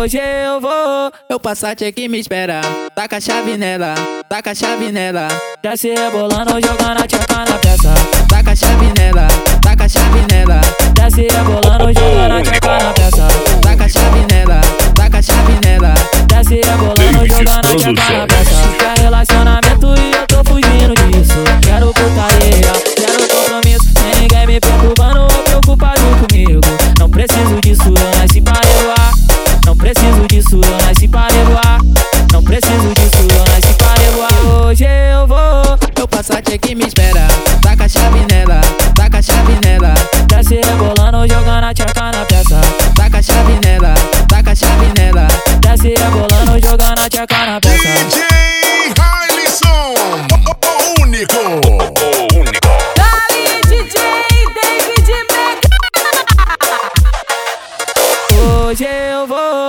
Hoje eu vou, eu Passat aqui me espera. Taca a chave nela, taca a chave nela. Já se rebolando, jogando a tcheca na peça. Taca a chave nela, taca a chave nela. Já se rebolando, jogando a tcheca na peça. Taca a chave nela, taca a chave nela. Já se rebolando, jogando a tcheca na peça. Quer relacionamento aqui me espera. Taca a chave nela, taca a chave nela. Já se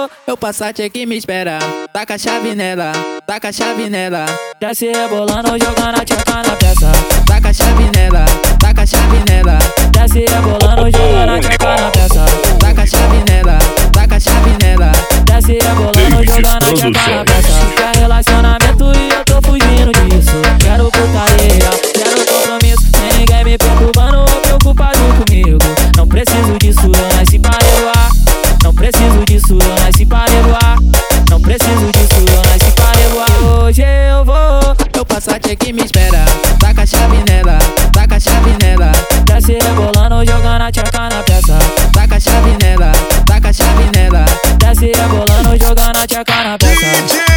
eu vou, eu Passat aqui me espera. Taca a chave nela, taca a chave nela. Já se rebolando, jogando a tcheca na peça. Taca a chave nela, taca a chave nela. Já se rebolando, jogando a tcheca na peça. Taca a chave nela, taca a chave nela. Já se rebolando, jogando a tcheca na peça. Disso, eu nasci pra revoar. Não preciso disso, eu nasci pra revoar. Hoje eu vou, eu Passat aqui me espera. Taca a chave nela, taca a chave nela. Se rebolando, jogando a tcheca na peça. Taca a chave nela, taca a chave nela. Se rebolando, jogando a tcheca na peça.